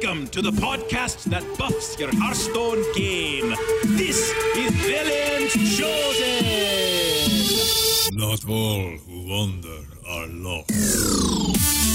Welcome to the podcast that buffs your Hearthstone game. This is Velen's Chosen. Not all who wander are lost.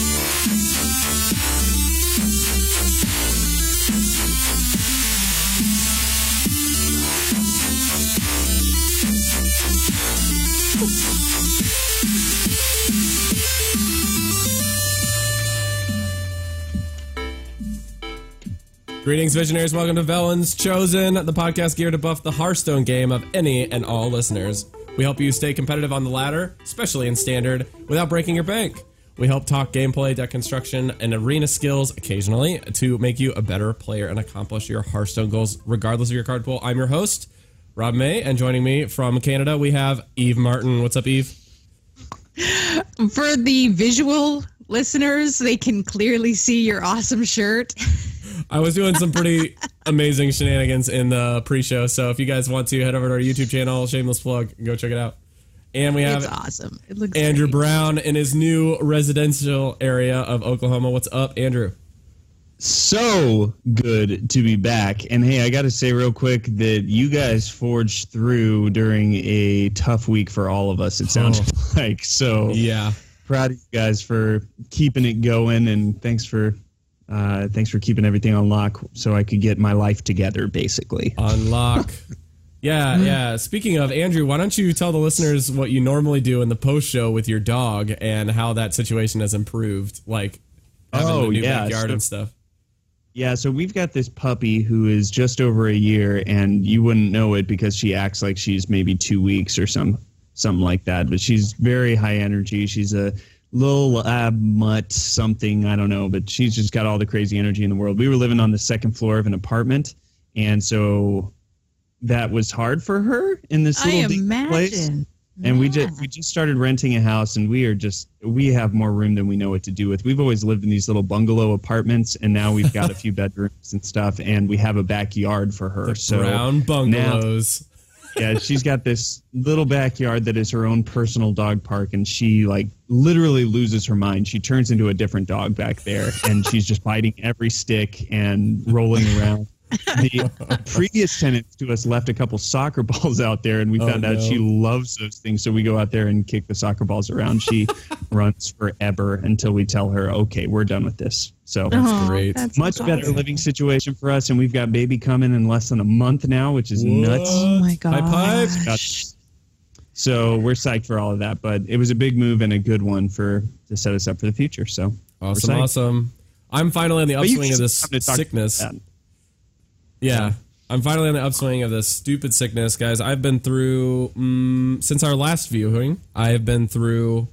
Greetings, visionaries. Welcome to Velens Chosen, the podcast geared to buff the Hearthstone game of any and all listeners. We help you stay competitive on the ladder, especially in standard, without breaking your bank. We help talk gameplay, deck construction, and arena skills occasionally to make you a better player and accomplish your Hearthstone goals, regardless of your card pool. I'm your host, Rob May, and joining me from Canada, we have Eve Martin. What's up, Eve? For the visual listeners, they can clearly see your awesome shirt. I was doing some pretty amazing shenanigans in the pre-show, so if you guys want to head over to our YouTube channel, shameless plug, go check it out. And we have It's awesome. It looks Andrew great. Brown in his new residential area of Oklahoma. What's up, Andrew? so good to be back. And hey, I got to say real quick that you guys forged through during a tough week for all of us. It sounded oh. like so. Yeah, Proud of you guys for keeping it going, and thanks for uh, thanks for keeping everything on lock so I could get my life together. Basically, unlock. yeah, yeah. Speaking of Andrew, why don't you tell the listeners what you normally do in the post show with your dog and how that situation has improved, like having Oh, a new yeah, backyard so- and stuff. Yeah, so we've got this puppy who is just over a year, and you wouldn't know it because she acts like she's maybe two weeks or some something like that. But she's very high energy. She's a little lab mutt something I don't know, but she's just got all the crazy energy in the world. We were living on the second floor of an apartment, and so that was hard for her in this I little dinky place imagine. and we just we just started renting a house and we are just we have more room than we know what to do with we've always lived in these little bungalow apartments and now we've got a few bedrooms and stuff and we have a backyard for her so Brown bungalows. Yeah she's got this little backyard that is her own personal dog park and she like literally loses her mind. She turns into a different dog back there and she's just biting every stick and rolling around the previous tenants to us left a couple soccer balls out there and we Oh, found out no. she loves those things so we go out there and kick the soccer balls around she runs forever until we tell her okay we're done with this so oh, Aw, great. that's much better living situation for us and we've got baby coming in less than a month now which is nuts Oh my Pipe, pipe. god. so we're psyched for all of that, but it was a big move and a good one for to set us up for the future. So Awesome, awesome. I'm finally on the upswing of this come to sickness. About that. Yeah. I'm finally on the upswing of this stupid sickness, guys. I've been through, mm, since our last viewing, I have been through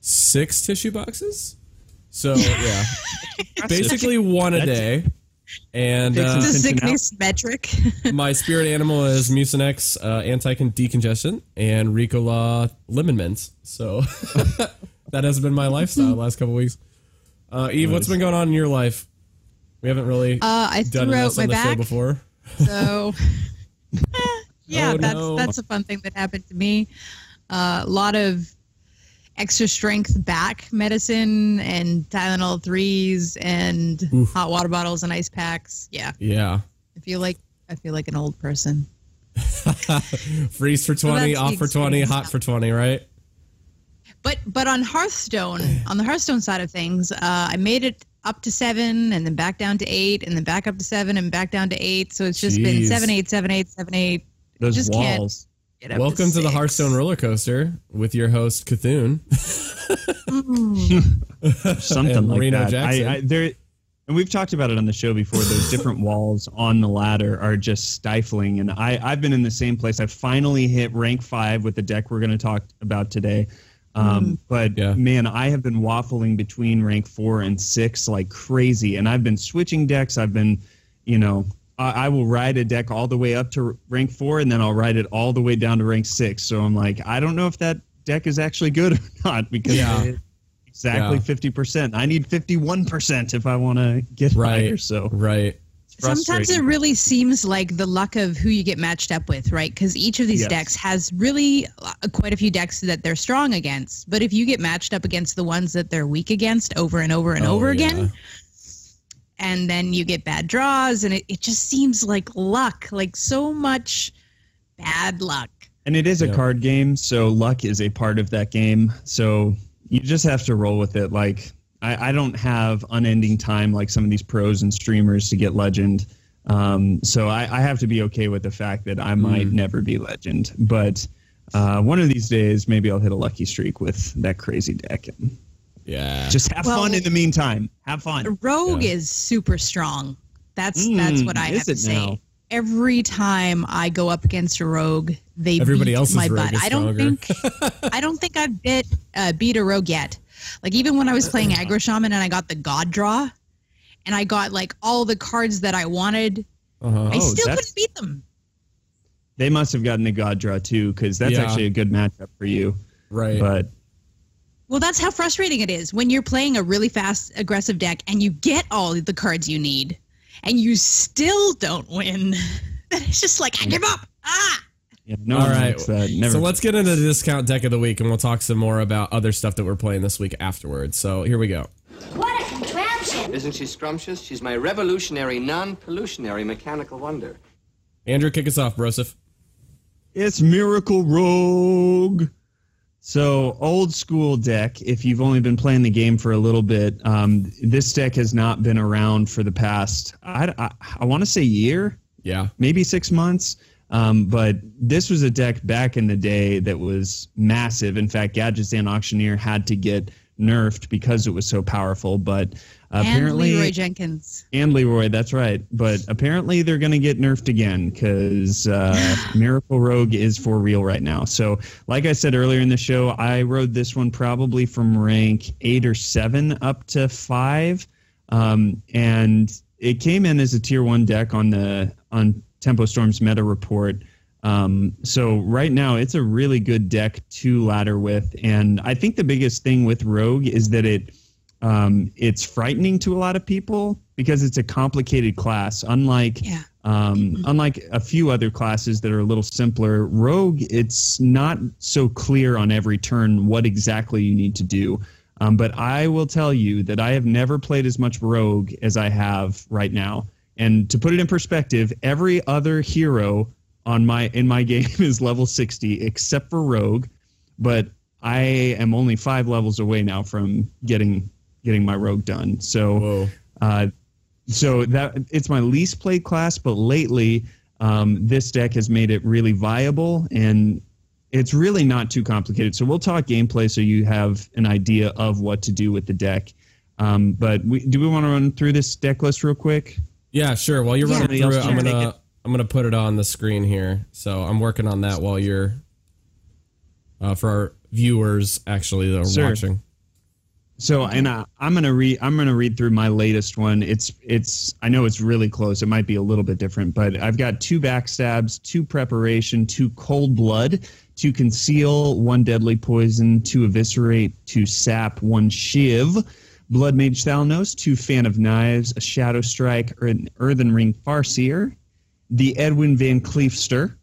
six tissue boxes. So, yeah. Basically one a day. And uh, The sickness metric. my spirit animal is Mucinex uh, anti-decongestant and Ricola lemon mint. So that has been my lifestyle the last couple weeks. Uh, Eve, what's been going on in your life? We haven't really Uh, I done threw out this on my the show back. before. So yeah, Oh, that's no. that's a fun thing that happened to me. Uh, a lot of extra strength back medicine and Tylenol threes and hot water bottles and ice packs. Yeah, Yeah. I feel like I feel like an old person. Freeze for 20, that's off for 20, experience. hot for 20, right? But but on Hearthstone, on the Hearthstone side of things, uh, I made it up to seven and then back down to eight and then back up to seven and back down to eight. So it's just been seven, eight, seven, eight, seven, eight. Those Just can't walls. get up Welcome to the. Hearthstone roller coaster with your host, Cthulhu. Mm. something like Reno that. Jackson. I, I, there, and we've talked about it on the show before. Those different walls on the ladder are just stifling, and I, I've been in the same place. I finally hit rank five with the deck we're going to talk about today. Um, But Yeah. man, I have been waffling between rank four and six like crazy, and I've been switching decks. I've been, you know, I, I will ride a deck all the way up to rank four, and then I'll ride it all the way down to rank six. So I'm like, I don't know if that deck is actually good or not because Yeah. it- exactly Yeah. fifty percent. I need fifty one percent if I want to get Right. higher. So Right. It's Sometimes it really seems like the luck of who you get matched up with, right? Because each of these Yes. decks has really uh, quite a few decks that they're strong against. But if you get matched up against the ones that they're weak against over and over and Oh, over yeah. again, and then you get bad draws, and it, it just seems like luck, like so much bad luck. And it is a Yeah. card game, so luck is a part of that game. So you just have to roll with it. Like I, I don't have unending time like some of these pros and streamers to get legend. Um, so I, I have to be okay with the fact that I might never be legend. But uh, one of these days, maybe I'll hit a lucky streak with that crazy deck. And Yeah. just have Well- fun in the meantime. Have fun. Rogue Yeah. is super strong. That's Mm, that's what I have to say. now? Every time I go up against a rogue, they Everybody beat else's my rogue butt. is I don't think I don't think I've bit uh, beat a rogue yet. Like even when I was playing aggro shaman and I got the god draw, and I got like all the cards that I wanted, uh-huh. I Oh, still that's- couldn't beat them. They must have gotten the God draw too, because that's Yeah. actually a good matchup for you. Right. But Well, that's how frustrating it is when you're playing a really fast, aggressive deck and you get all the cards you need, and you still don't win. it's just like I give up. Ah. Yeah, no All one that. Never So let's get into the discount deck of the week, and we'll talk some more about other stuff that we're playing this week afterwards. So here we go. What a contraption! Isn't she scrumptious? She's my revolutionary, non-pollutionary mechanical wonder. Andrew, kick us off, Broseph. It's Miracle Rogue. So old school deck. If you've only been playing the game for a little bit, um, this deck has not been around for the past. I, I, I want to say year, Yeah. maybe six months. Um, but this was a deck back in the day that was massive. In fact, Gadgetzan Auctioneer had to get nerfed because it was so powerful. But apparently, and Leroy Jenkins. and Leroy, that's right. But apparently they're going to get nerfed again because uh, Miracle Rogue is for real right now. So, like I said earlier in the show, I rode this one probably from rank eight or seven up to five, um, and it came in as a tier one deck on the on Tempo Storm's meta report. Um, so right now it's a really good deck to ladder with, and I think the biggest thing with Rogue is that it um, it's frightening to a lot of people because it's a complicated class. Unlike Yeah. um, unlike a few other classes that are a little simpler, Rogue it's not so clear on every turn what exactly you need to do. Um, but I will tell you that I have never played as much Rogue as I have right now. And to put it in perspective, every other hero on my in my game is level 60 except for Rogue, but I am only 5 levels away now from getting getting my Rogue done. So uh, so that it's my least played class, but lately um, this deck has made it really viable and it's really not too complicated. So we'll talk gameplay so you have an idea of what to do with the deck. Um, but we, do we want to run through this deck list real quick? Yeah, sure. While you're Yeah. running through it, I'm gonna take I'm gonna put it on the screen here. So I'm working on that while you're uh, for our viewers actually that are Sure. watching. So and I, I'm gonna read I'm gonna read through my latest one. It's it's I know it's really close. It might be a little bit different, but I've got two backstabs, two preparation, two cold blood, two conceal, one deadly poison, two eviscerate, two sap, one shiv, blood mage Thalnos, two fan of knives, a shadow strike, or an earthen ring farseer, the Edwin Van Cleefster,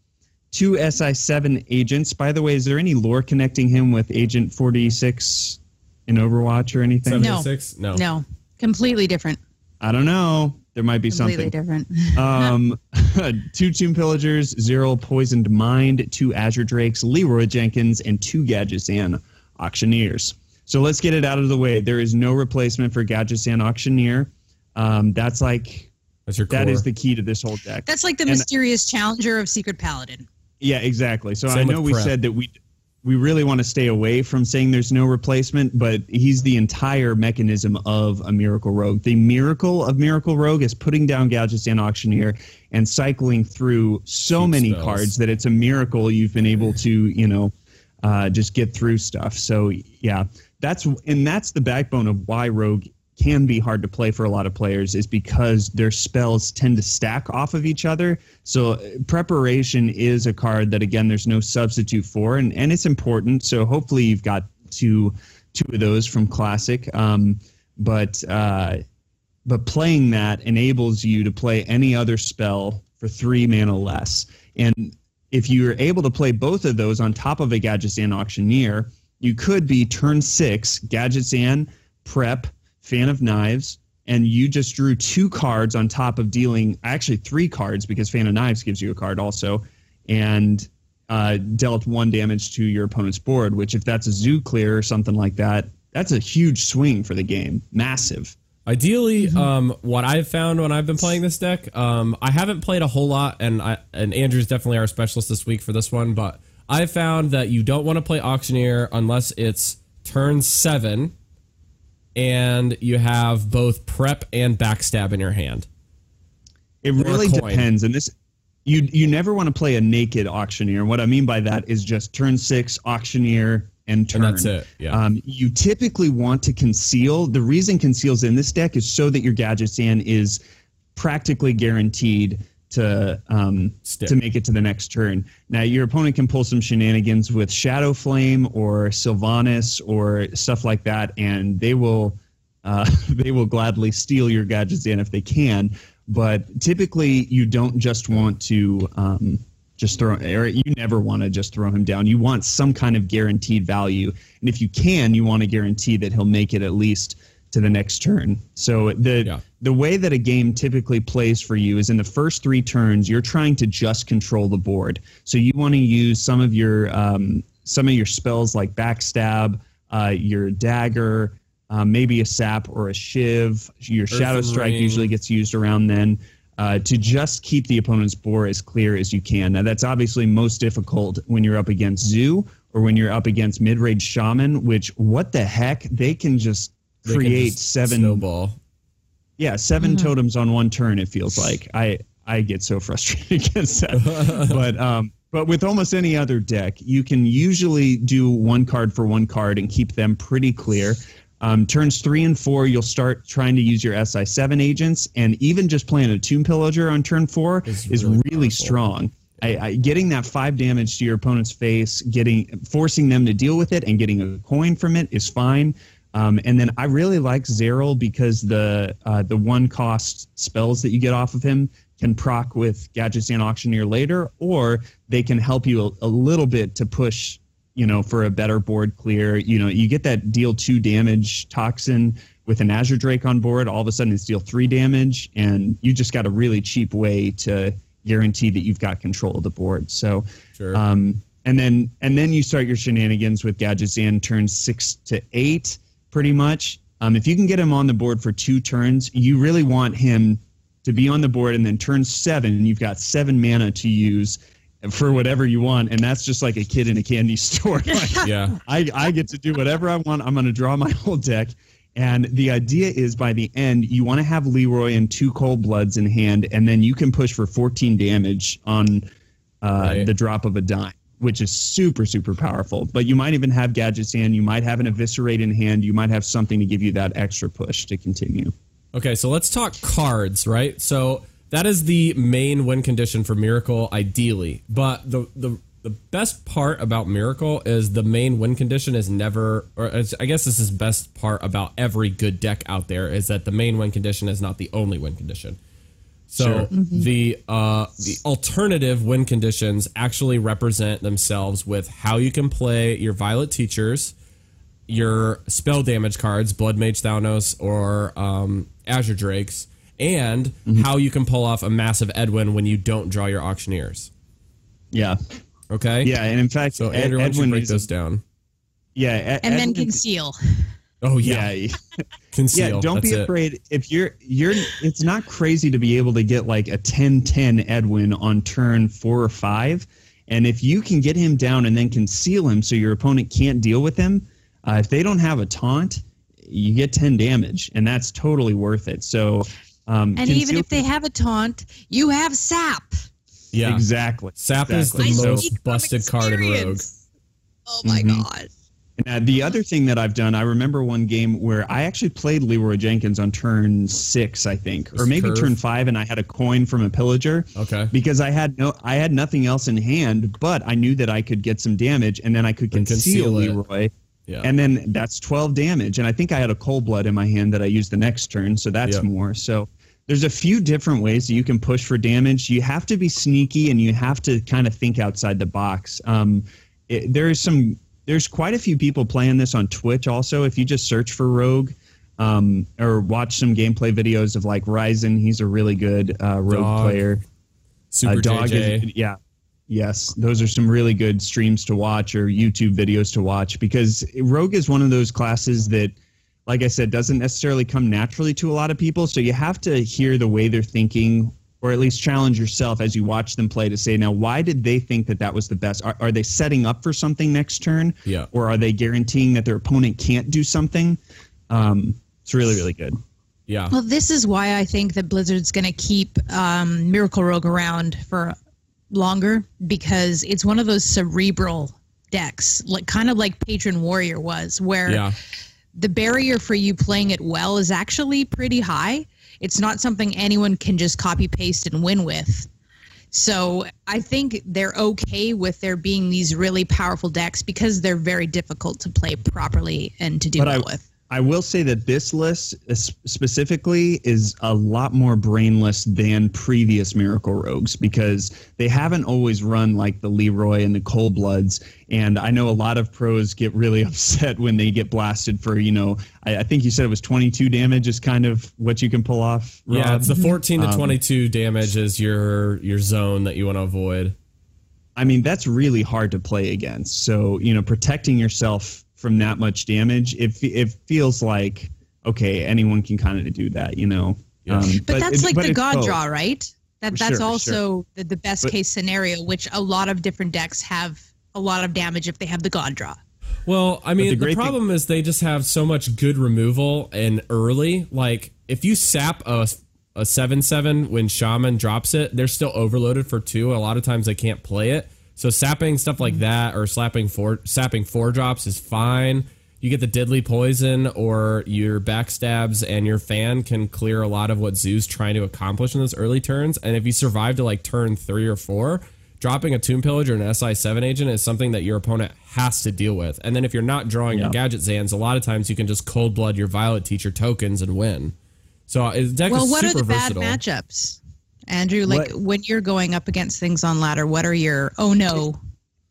two SI7 agents. By the way, is there any lore connecting him with Agent 46 in Overwatch or anything? No. 76? No. No, completely different. I don't know. There might be something Completely something. different. Um, two Tomb Pillagers, Xaril Poisoned Mind, two Azure Drakes, Leroy Jenkins, and two Gadgetzan Auctioneers. So let's get it out of the way. There is no replacement for Gadgetzan Auctioneer. Um, that's like That's your that is the key to this whole deck. That's like the And- mysterious challenger of Secret Paladin. Yeah, exactly. So Same I know we said that we we really want to stay away from saying there's no replacement, but he's the entire mechanism of a Miracle Rogue. The miracle of Miracle Rogue is putting down Gadgetzan Auctioneer and cycling through so Cheap many spells. cards that it's a miracle you've been able to, you know, uh, just get through stuff. So yeah, that's and that's the backbone of why Rogue can be hard to play for a lot of players is because their spells tend to stack off of each other. So uh, preparation is a card that again there's no substitute for, and and it's important. So hopefully you've got two two of those from Classic. Um, but uh, but playing that enables you to play any other spell for three mana less. And if you're able to play both of those on top of a Gadgetzan Auctioneer, you could be turn six, Gadgetzan, Prep, Fan of Knives, and you just drew two cards on top of dealing actually three cards because Fan of Knives gives you a card also, and uh, dealt one damage to your opponent's board. Which, if that's a zoo clear or something like that, that's a huge swing for the game. Massive. Ideally, um, what I've found when I've been playing this deck, um, I haven't played a whole lot, and I, and Andrew's definitely our specialist this week for this one. But I found that you don't want to play Auctioneer unless it's turn seven, and you have both prep and backstab in your hand. It really depends, and this you you never want to play a naked auctioneer. And what I mean by that is just turn six auctioneer and turn. that's it, yeah. Um, you typically want to conceal. The reason conceals in this deck is so that your Gadgetzan is practically guaranteed to um, to make it to the next turn. Now your opponent can pull some shenanigans with Shadow Flame or Sylvanas or stuff like that, and they will uh, they will gladly steal your Gadgetzan if they can. But typically, you don't just want to um, just throw, or you never want to just throw him down. You want some kind of guaranteed value, and if you can, you want to guarantee that he'll make it at least to the next turn. So the Yeah. The way that a game typically plays for you is in the first three turns, you're trying to just control the board. So you want to use some of your um, some of your spells like backstab, uh, your dagger, uh, maybe a sap or a shiv. Your shadow strike Ring. usually gets used around then. Uh, to just keep the opponent's board as clear as you can. Now, that's obviously most difficult when you're up against Zoo or when you're up against mid range Shaman, which, what the heck? They can just They can create just seven snowball. Yeah, 7 totems on one turn. It feels like I I get so frustrated against that. but um, but with almost any other deck, you can usually do one card for one card and keep them pretty clear. Um, turns three and four, you'll start trying to use your SI seven agents, and even just playing a Tomb Pillager on turn four Is is really really, strong. I, I, getting that five damage to your opponent's face, getting forcing them to deal with it, and getting a coin from it is fine. Um, and then I really like Xaril because the uh, the one cost spells that you get off of him can proc with Gadgetzan Auctioneer later, or they can help you a, a little bit to push, you know, for a better board clear. You know, you get that deal two damage toxin with an Azure Drake on board. All of a sudden, it's deal three damage, and you just got a really cheap way to guarantee that you've got control of the board. So, Sure. um, and then and then you start your shenanigans with Gadgetzan turns six to eight, pretty much. Um, if you can get him on the board for two turns, you really want him to be on the board, and then turn seven, you've got seven mana to use for whatever you want, and that's just like a kid in a candy store. Like, Yeah. I, I get to do whatever I want. I'm going to draw my whole deck. And the idea is by the end, you want to have Leroy and two cold bloods in hand, and then you can push for 14 damage on uh, Right. the drop of a dime, which is super, super powerful. But you might even have Gadgetzan, you might have an eviscerate in hand, you might have something to give you that extra push to continue. Okay, so let's talk cards, right? So that is the main win condition for Miracle, ideally. But the the the best part about Miracle is the main win condition is never, or I guess this is best part about every good deck out there is that the main win condition is not the only win condition. So the uh, the alternative win conditions actually represent themselves with how you can play your Violet Teachers, your spell damage cards, Blood Mage Thalnos or um, Azure Drakes, and Mm-hmm. how you can pull off a massive Edwin when you don't draw your Auctioneers. Yeah. Okay. Yeah. And in fact, So Ed- Andrew, why don't you Edwin break is- those down? Yeah. Ed- and then Edwin- conceal. Oh yeah, yeah. conceal. Yeah, don't That's be it. afraid. If you're you're it's not crazy to be able to get like a 10-10 Edwin on turn 4 or 5. And if you can get him down and then conceal him so your opponent can't deal with him, uh, if they don't have a taunt, you get 10 damage and that's totally worth it. So um And even if they have a taunt, you have sap. Yeah. Exactly. Sap is the exactly. So- most busted card in Rogue. Oh my Mm-hmm. god. Now, the other thing that I've done, I remember one game where I actually played Leroy Jenkins on turn six, I think, or maybe curve? turn five, and I had a coin from a pillager. Okay. Because I had no, I had nothing else in hand, but I knew that I could get some damage, and then I could conceal, conceal. Leroy. Yeah. And then that's twelve damage, and I think I had a cold blood in my hand that I used the next turn, so that's Yep. more. So there's a few different ways that you can push for damage. You have to be sneaky, and you have to kind of think outside the box. Um, it, there is some there's quite a few people playing this on Twitch also. If you just search for Rogue, um, or watch some gameplay videos of like Ryzen. He's a really good uh, rogue Dog. player. Super Uh, Dog JJ. is- yeah. Yes, those are some really good streams to watch or YouTube videos to watch because Rogue is one of those classes that, like I said, doesn't necessarily come naturally to a lot of people. So you have to hear the way they're thinking or at least challenge yourself as you watch them play to say, now, why did they think that that was the best? Are, are they setting up for something next turn? Yeah. Or are they guaranteeing that their opponent can't do something? Um, it's really, really good. yeah. Well, this is why I think that Blizzard's going to keep um, Miracle Rogue around for longer because it's one of those cerebral decks, like kind of like Patron Warrior was, where Yeah. the barrier for you playing it well is actually pretty high. It's not something anyone can just copy paste and win with. So I think they're okay with there being these really powerful decks because they're very difficult to play properly and to deal well I, with. I will say that this list specifically is a lot more brainless than previous Miracle Rogues because they haven't always run like the Leroy and the Cold Bloods. And I know a lot of pros get really upset when they get blasted for, you know, I, I think you said it was 22 damage is kind of what you can pull off. Yeah, it's the 14 Um, to 22 damage is your your zone that you want to avoid. I mean, that's really hard to play against. So, you know, protecting yourself from that much damage, it, it feels like, okay, anyone can kind of do that, you know? Yeah. Um, But, that's it- like but the god both. draw, right? That that's sure. also the, the best But- case scenario, which a lot of different decks have a lot of damage if they have the god draw. Well, I mean, the the, great thing- problem is they just have so much good removal and early. Like, if you sap a a seven seven when Shaman drops it, they're still overloaded for two. A lot of times they can't play it. So sapping stuff like that or slapping four sapping four drops is fine. You get the deadly poison or your backstabs and your fan can clear a lot of what Zoo's trying to accomplish in those early turns. And if you survive to like turn three or four, dropping a Tomb Pillager or an SI7 agent is something that your opponent has to deal with. And then if you're not drawing your Gadgetzans, a lot of times you can just cold blood your Violet Teacher tokens and win. So uh, the deck Well, is what are super the bad matchups, Andrew? Like What- when you're going up against things on ladder, what are your oh no?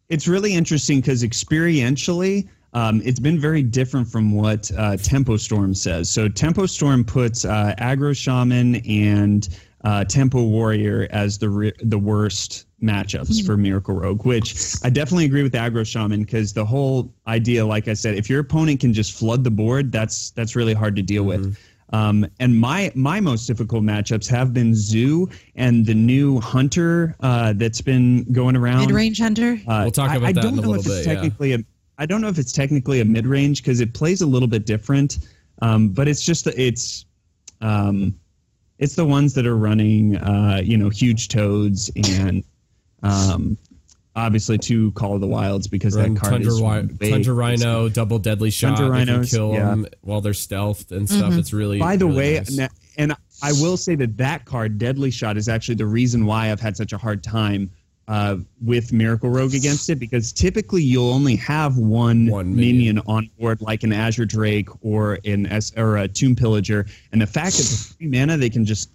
It's really interesting because experientially, um, it's been very different from what uh, Tempo Storm says. So Tempo Storm puts uh, Aggro Shaman and uh, Tempo Warrior as the re- the worst matchups for Miracle Rogue, which I definitely agree with Aggro Shaman because the whole idea, like I said, if your opponent can just flood the board, that's that's really hard to deal with. Um, and my my most difficult matchups have been Zoo and the new Hunter uh, that's been going around. Mid range hunter. Uh, We'll talk I- about I, that don't in a know little if it's bit, yeah. Technically, a, I don't know if it's technically a mid range because it plays a little bit different. Um, but it's just the- it's um, it's the ones that are running, uh, you know, huge toads and um, obviously two Call of the Wilds because Run that card Tundra, is Wi- Tundra Rhino, double deadly shot. Tundra you can Rhinos, kill yeah. them while they're stealthed and stuff. It's really. By the really way, nice. na- and I will say that that card, Deadly Shot, is actually the reason why I've had such a hard time uh, with Miracle Rogue against it because typically you'll only have one, One minion. minion. on board, like an Azure Drake or an S or a Tomb Pillager, and the fact that for three mana they can just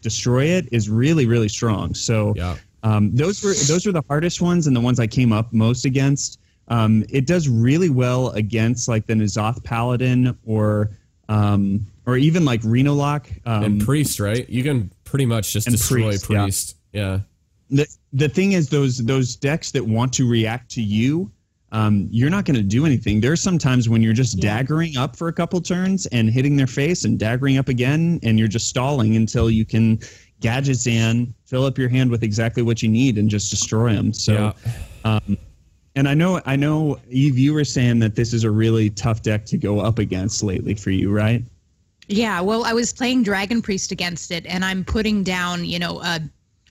destroy it is really really strong. So Yeah. Um, those were those were the hardest ones and the ones I came up most against. Um, it does really well against like the N'Zoth Paladin or um, or even like Reno Lock. Um, and priest, right? You can pretty much just destroy priest, priest. yeah. yeah. the the thing is those those decks that want to react to you um, you're not going to do anything there's sometimes when you're just daggering up for a couple turns and hitting their face and daggering up again and you're just stalling until you can gadget in, fill up your hand with exactly what you need and just destroy them so Yeah. Um, and i know i know eve you were saying that this is a really tough deck to go up against lately for you right Yeah, well, I was playing Dragon Priest against it, and I'm putting down, you know, a,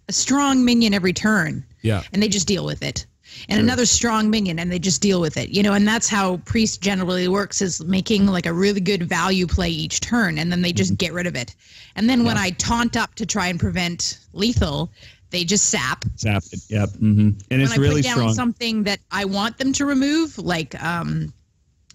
a strong minion every turn. Yeah. And they just deal with it. And another strong minion, and they just deal with it. You know, and that's how Priest generally works is making like a really good value play each turn, and then they just get rid of it. And then when I taunt up to try and prevent lethal, they just sap. sap it. Yep. mm-hmm. And it's when I really put down strong. something that I want them to remove, like um,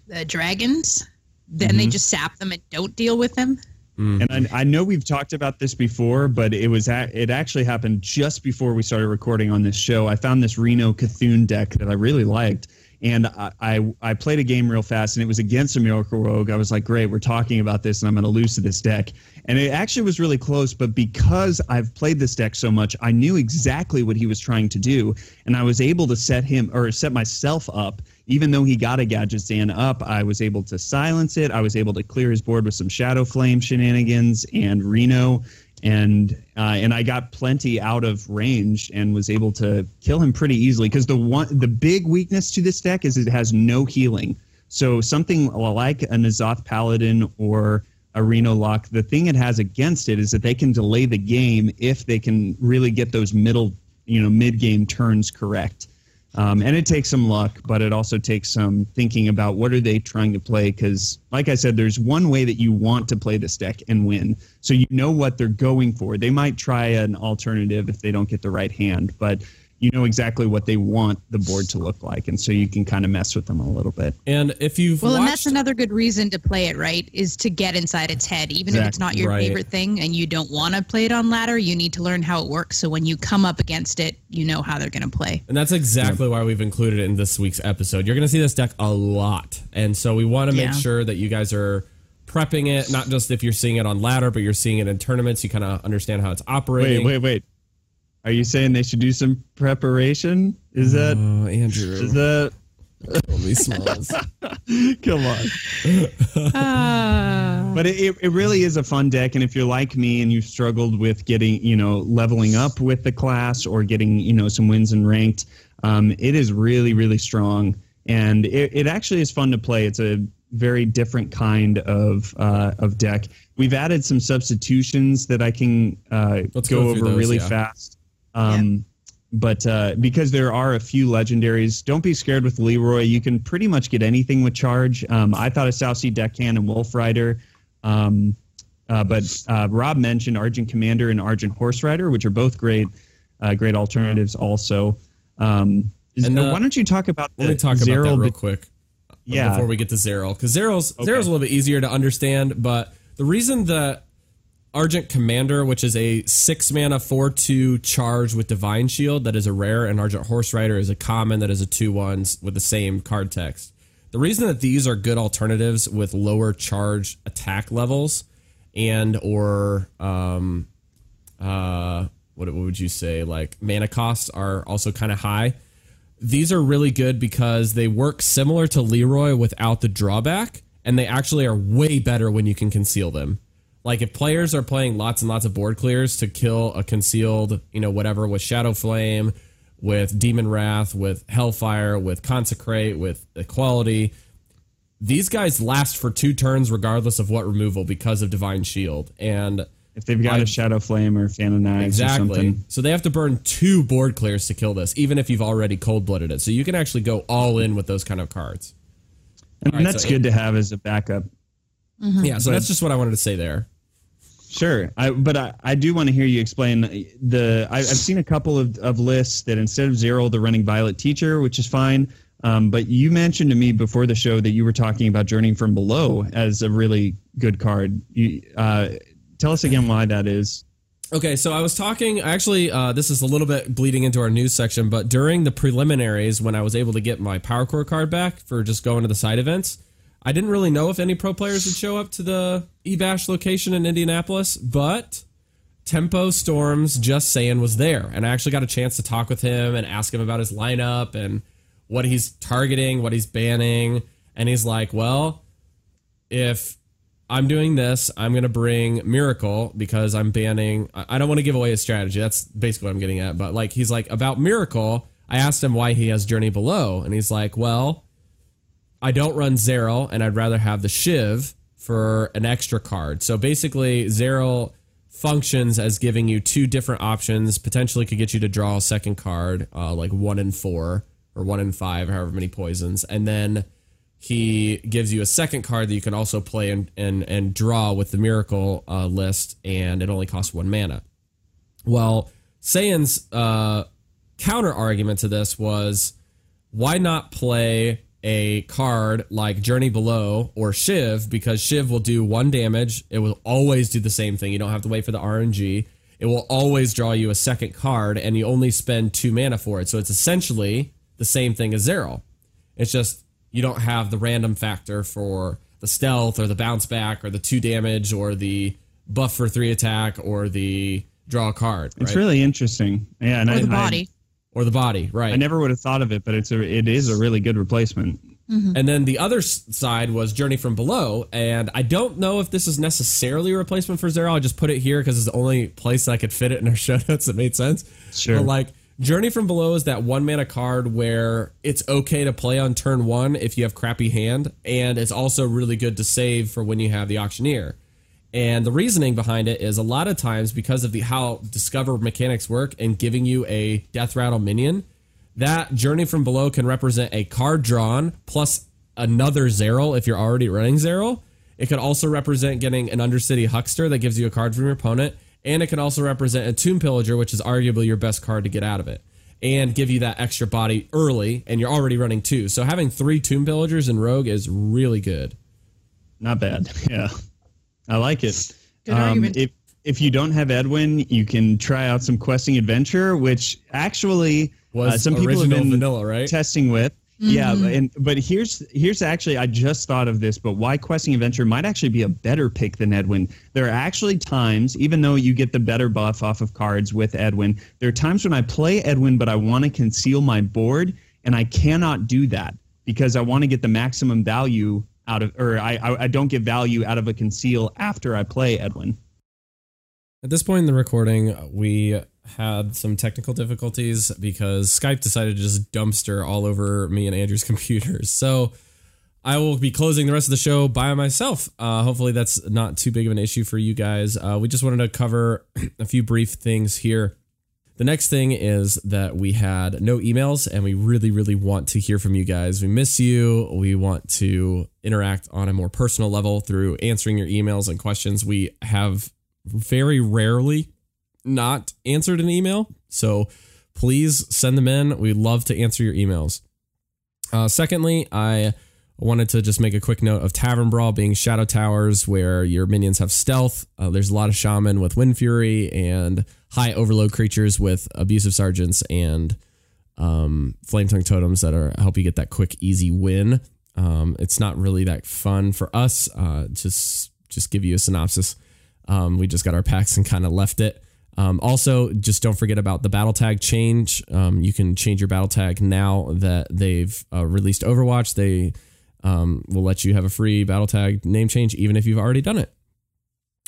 the dragons, then they just sap them and don't deal with them. And I, I know we've talked about this before, but it was it actually happened just before we started recording on this show. I found this Reno Cthulhu deck that I really liked, And I, I I played a game real fast, and it was against a Miracle Rogue. I was like, great, we're talking about this, and I'm going to lose to this deck. And it actually was really close, but because I've played this deck so much, I knew exactly what he was trying to do, and I was able to set him or set myself up. Even though he got a Gadgetzan up, I was able to silence it. I was able to clear his board with some Shadow Flame shenanigans and Reno and uh, and I got plenty out of range and was able to kill him pretty easily because the one the big weakness to this deck is it has no healing. So something like a N'Zoth Paladin or a Reno Lock, the thing it has against it is that they can delay the game if they can really get those middle you know mid game turns correct. Um, and it takes some luck, but it also takes some thinking about what are they trying to play. Because, like I said, there's one way that you want to play this deck and win, so you know what they're going for. They might try an alternative if they don't get the right hand, but you know exactly what they want the board to look like, and so you can kind of mess with them a little bit. And if you've Well, watched, and that's another good reason to play it, right? Is to get inside its head. Even if it's not your Right. favorite thing and you don't want to play it on ladder, you need to learn how it works. So when you come up against it, you know how they're going to play. And that's exactly why we've included it in this week's episode. You're going to see this deck a lot. And so we want to make Yeah. sure that you guys are prepping it, not just if you're seeing it on ladder, but you're seeing it in tournaments. You kind of understand how it's operating. Wait, wait, wait. Are you saying they should do some preparation? Is that Oh, Andrew. is that? Holy smokes. Come on. but it, it, it really is a fun deck, and if you're like me and you've struggled with getting, you know, leveling up with the class or getting, you know, some wins in ranked, um, it is really, really strong, and it, it actually is fun to play. It's a very different kind of uh, of deck. We've added some substitutions that I can uh, Let's go, go over those, really yeah. fast. Um, But uh, because there are a few legendaries, don't be scared with Leroy. You can pretty much get anything with charge. Um, I thought of Southsea Deckhand and Wolf Rider. Um, uh, but uh, Rob mentioned Argent Commander and Argent Horse Rider, which are both great, uh, great alternatives. Also, um, is- And, uh, why don't you talk about Let me talk about that real quick. Yeah. Before we get to Xaril. Because Xaril's, Okay. Xaril's a little bit easier to understand, but the reason that Argent Commander, which is a six mana 4 2 charge with Divine Shield, that is a rare, and Argent Horse Rider is a common that is a 2 1 with the same card text. The reason that these are good alternatives with lower charge attack levels and or um uh what, what would you say like mana costs are also kind of high these are really good because they work similar to Leroy without the drawback, and they actually are way better when you can conceal them. Like if players are playing lots and lots of board clears to kill a concealed, you know, whatever with Shadow Flame, with Demon Wrath, with Hellfire, with Consecrate, with Equality, these guys last for two turns regardless of what removal because of Divine Shield. And if they've got a Shadow Flame or of Knives or Exactly. something. So they have to burn two board clears to kill this, even if you've already cold blooded it. So you can actually go all in with those kind of cards. And right, that's so good to have as a backup. Yeah, so that's just what I wanted to say there. Sure, I, but I, I do want to hear you explain the. I, I've seen a couple of, of lists that instead of Xaril, they're running Violet Teacher, which is fine. Um, but you mentioned to me before the show that you were talking about Journeying from Below as a really good card. You, uh, tell us again why that is. Okay, so I was talking. Actually, uh, this is a little bit bleeding into our news section, but during the preliminaries, when I was able to get my Power Core card back for just going to the side events, I didn't really know if any pro players would show up to the eBash location in Indianapolis, but Tempo Storms JustSaiyan was there, and I actually got a chance to talk with him and ask him about his lineup and what he's targeting, what he's banning, and he's like, "Well, if I'm doing this. I'm going to bring Miracle because I'm banning. I don't want to give away his strategy. That's basically what I'm getting at. But like, he's like, about Miracle, I asked him why he has Journey Below. And he's like, well, I don't run Xaril and I'd rather have the Shiv for an extra card. So basically, Xaril functions as giving you two different options, potentially could get you to draw a second card, uh, like one in four or one in five, however many poisons. And then he gives you a second card that you can also play and and, and draw with the miracle uh, list, and it only costs one mana. Well, Saiyan's uh, counter argument to this was, why not play a card like Journey Below or Shiv because Shiv will do one damage. It will always do the same thing. You don't have to wait for the RNG. It will always draw you a second card, and you only spend two mana for it. So it's essentially the same thing as Xaril. It's just you don't have the random factor for the stealth or the bounce back or the two damage or the buff for three attack or the draw a card. It's right? really interesting. Yeah, and or the I- body. Or the body, right? I, never would have thought of it, but it's a it is a really good replacement. Mm-hmm. And then the other side was Journey from Below, and I don't know if this is necessarily a replacement for Xaril. I just put it here because it's the only place I could fit it in our show notes that made sense. Sure. But like Journey from Below is that one mana card where it's okay to play on turn one if you have crappy hand, and it's also really good to save for when you have the auctioneer. And the reasoning behind it is a lot of times because of the how discover mechanics work and giving you a death rattle minion, that journey from below can represent a card drawn plus another Xaril if you're already running Xaril. It could also represent getting an Undercity Huckster that gives you a card from your opponent, and it can also represent a Tomb Pillager, which is arguably your best card to get out of it, and give you that extra body early. And you're already running two, so having three Tomb Pillagers in Rogue is really good. Not bad. Yeah, I like it. Good argument. If if you don't have Edwin, you can try out some questing adventure, which actually Was uh, some people have been vanilla, right? testing with. Yeah, and but here's here's actually I just thought of this, but why questing adventure might actually be a better pick than Edwin. There are actually times, even though you get the better buff off of cards with Edwin, there are times when I play Edwin, but I want to conceal my board, and I cannot do that because I want to get the maximum value out of, or I I, I don't get value out of a conceal after I play Edwin. At this point in the recording, we had some technical difficulties because Skype decided to just dumpster all over me and Andrew's computers. So I will be closing the rest of the show by myself. Uh, hopefully, that's not too big of an issue for you guys. Uh, we just wanted to cover a few brief things here. The next thing is that we had no emails, and we really, really want to hear from you guys. We miss you. We want to interact on a more personal level through answering your emails and questions. We have very rarely not answered an email. So please send them in. We'd love to answer your emails. Uh, secondly, I wanted to just make a quick note of Tavern Brawl being Shadow Towers, where your minions have stealth. Uh, there's a lot of Shaman with Wind Fury and high overload creatures with Abusive Sergeants and um, Flame Tongue Totems that are help you get that quick, easy win. Um, it's not really that fun for us. Uh, just just give you a synopsis. Um, we just got our packs and kind of left it. Um, also, just don't forget about the battle tag change. Um, you can change your battle tag now that they've uh, released Overwatch. They um, will let you have a free battle tag name change, even if you've already done it.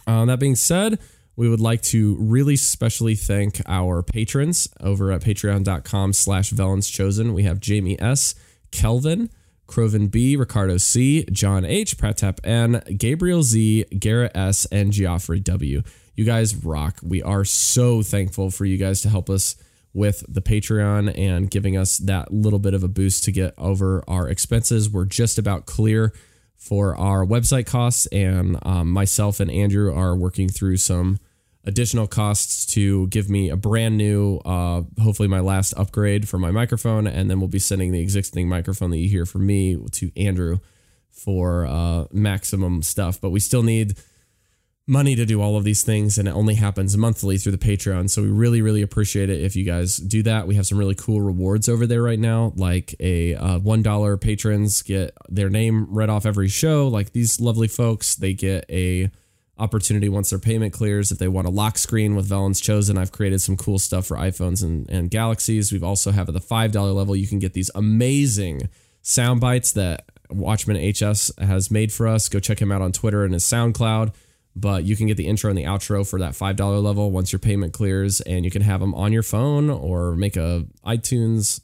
Uh, that being said, we would like to really specially thank our patrons over at patreon.com slash Velens Chosen. We have Jamie S., Kelvin, Croven B, Ricardo C, John H, Pratap N, Gabriel Z, Garrett S, and Geoffrey W. You guys rock. We are so thankful for you guys to help us with the Patreon and giving us that little bit of a boost to get over our expenses. We're just about clear for our website costs, and um, myself and Andrew are working through some additional costs to give me a brand new, uh, hopefully my last upgrade for my microphone, and then we'll be sending the existing microphone that you hear from me to Andrew for uh, maximum stuff. But we still need money to do all of these things, and it only happens monthly through the Patreon. So we really, really appreciate it if you guys do that. We have some really cool rewards over there right now, like a uh, one dollar patrons get their name read off every show. Like these lovely folks, they get a opportunity once their payment clears if they want a lock screen with Velen's Chosen. I've created some cool stuff for iPhones and, and Galaxies. We've also have at the five dollar level, you can get these amazing sound bites that Watchman HS has made for us. Go check him out on Twitter and his SoundCloud. But you can get the intro and the outro for that five dollar level once your payment clears, and you can have them on your phone or make a iTunes,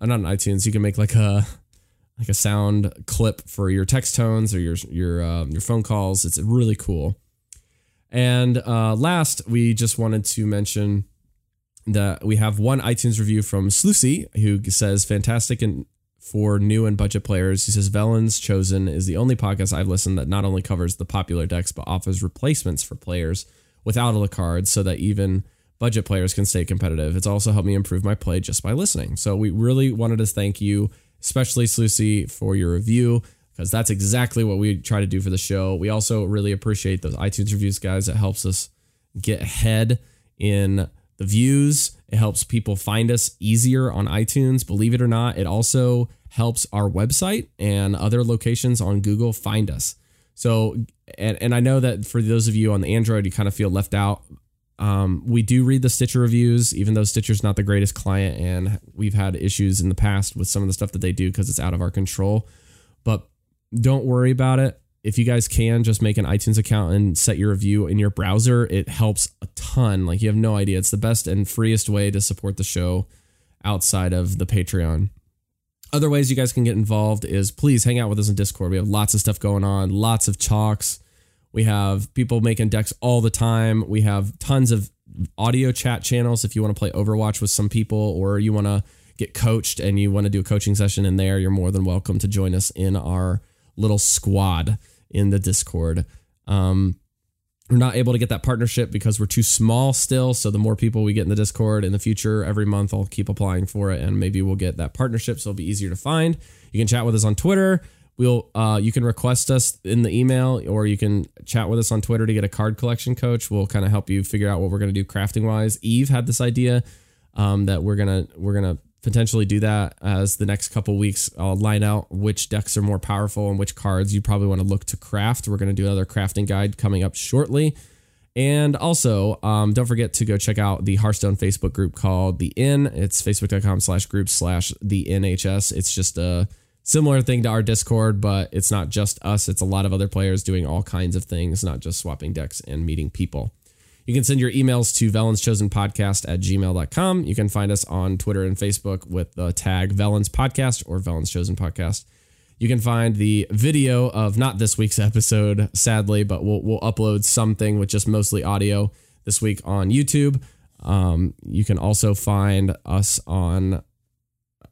uh, not an iTunes. You can make like a like a sound clip for your text tones or your your um, your phone calls. It's really cool. And uh, last, we just wanted to mention that we have one iTunes review from Sluicy who says fantastic and for new and budget players. He says Velen's Chosen is the only podcast I've listened that not only covers the popular decks but offers replacements for players without a card so that even budget players can stay competitive. It's also helped me improve my play just by listening. So we really wanted to thank you, especially Sluicy, for your review because that's exactly what we try to do for the show. We also really appreciate those iTunes reviews, guys. It helps us get ahead in the views. It helps people find us easier on iTunes. Believe it or not, it also helps our website and other locations on Google find us. So, and, and I know that for those of you on the Android, you kind of feel left out. Um, we do read the Stitcher reviews, even though Stitcher's not the greatest client, and we've had issues in the past with some of the stuff that they do because it's out of our control. But don't worry about it. If you guys can just make an iTunes account and set your review in your browser, it helps a ton. Like you have no idea. It's the best and freest way to support the show outside of the Patreon. Other ways you guys can get involved is please hang out with us in Discord. We have lots of stuff going on, lots of talks. We have people making decks all the time. We have tons of audio chat channels if you want to play Overwatch with some people or you want to get coached and you want to do a coaching session in there, you're more than welcome to join us in our little squad in the Discord. Um, we're not able to get that partnership because we're too small still. So the more people we get in the Discord in the future, every month I'll keep applying for it, and maybe we'll get that partnership. So it'll be easier to find. You can chat with us on Twitter. We'll uh, you can request us in the email, or you can chat with us on Twitter to get a card collection coach. We'll kind of help you figure out what we're gonna do crafting wise. Eve had this idea um, that we're gonna we're gonna potentially do that as the next couple weeks. I'll line out which decks are more powerful and which cards you probably want to look to craft. We're going to do another crafting guide coming up shortly. And also, um, don't forget to go check out the Hearthstone Facebook group called The Inn. It's facebook.com slash group slash the NHS. It's just a similar thing to our Discord, but it's not just us. It's a lot of other players doing all kinds of things, not just swapping decks and meeting people. You can send your emails to Velen's Chosen Podcast at gmail.com. You can find us on Twitter and Facebook with the tag Velen's Podcast or Velen's Chosen Podcast. You can find the video of not this week's episode, sadly, but we'll, we'll upload something with just mostly audio this week on YouTube. Um, you can also find us on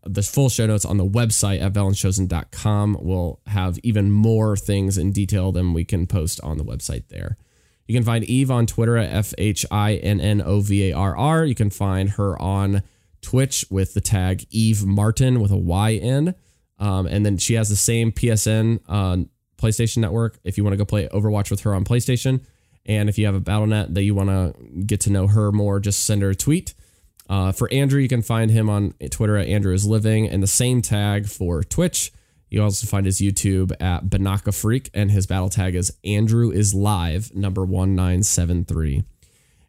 the full show notes on the website at velenschosen.com. We'll have even more things in detail than we can post on the website there. You can find Eve on Twitter at F H I N N O V A R R. You can find her on Twitch with the tag Eve Martin with a Y N. Um, and then she has the same PSN uh, PlayStation Network if you want to go play Overwatch with her on PlayStation. And if you have a BattleNet that you want to get to know her more, just send her a tweet. Uh, for Andrew, you can find him on Twitter at Andrew is Living and the same tag for Twitch. You also find his YouTube at Banaka Freak, and his battle tag is Andrew is Live, number 1973.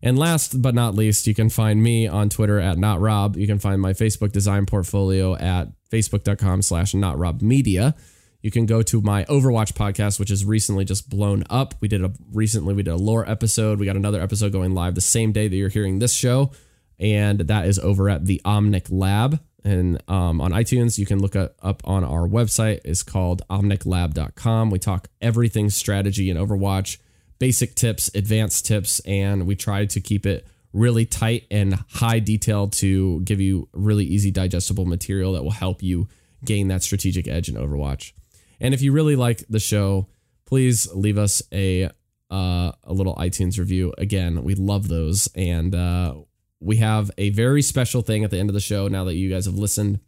And last but not least, you can find me on Twitter at Not Rob. You can find my Facebook design portfolio at facebook.com slash Not Rob Media. You can go to my Overwatch podcast, which is recently just blown up. We did a recently we did a lore episode. We got another episode going live the same day that you're hearing this show, and that is over at the Omnic Lab and um, on iTunes. You can look up on our website. It's called omniclab.com. We talk everything strategy and Overwatch, basic tips, advanced tips, and we try to keep it really tight and high detail to give you really easy digestible material that will help you gain that strategic edge in Overwatch. And if you really like the show, please leave us a uh, a little iTunes review. Again, we love those, and uh, we have a very special thing at the end of the show now that you guys have listened.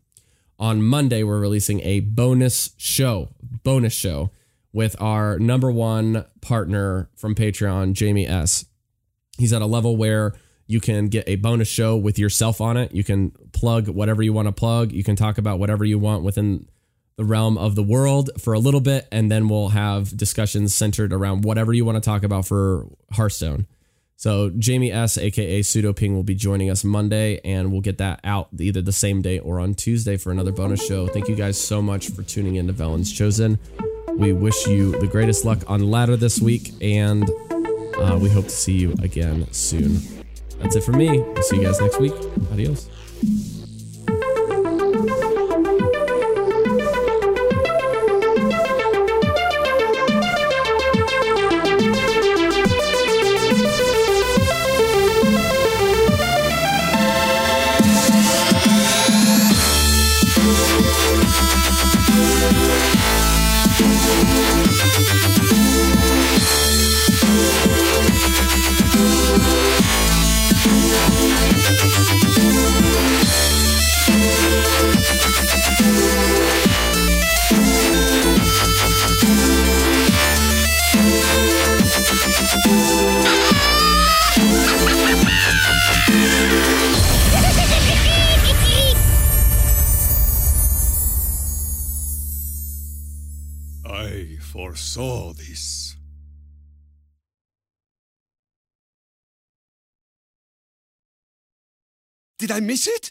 On Monday, we're releasing a bonus show, bonus show with our number one partner from Patreon, Jamie S. He's at a level where you can get a bonus show with yourself on it. You can plug whatever you want to plug. You can talk about whatever you want within the realm of the world for a little bit, and then we'll have discussions centered around whatever you want to talk about for Hearthstone. So Jamie S, aka Pseudoping, will be joining us Monday, and we'll get that out either the same day or on Tuesday for another bonus show. Thank you guys so much for tuning in to Velen's Chosen. We wish you the greatest luck on ladder this week, and uh, we hope to see you again soon. That's it for me. We'll see you guys next week. Adios. Did I miss it?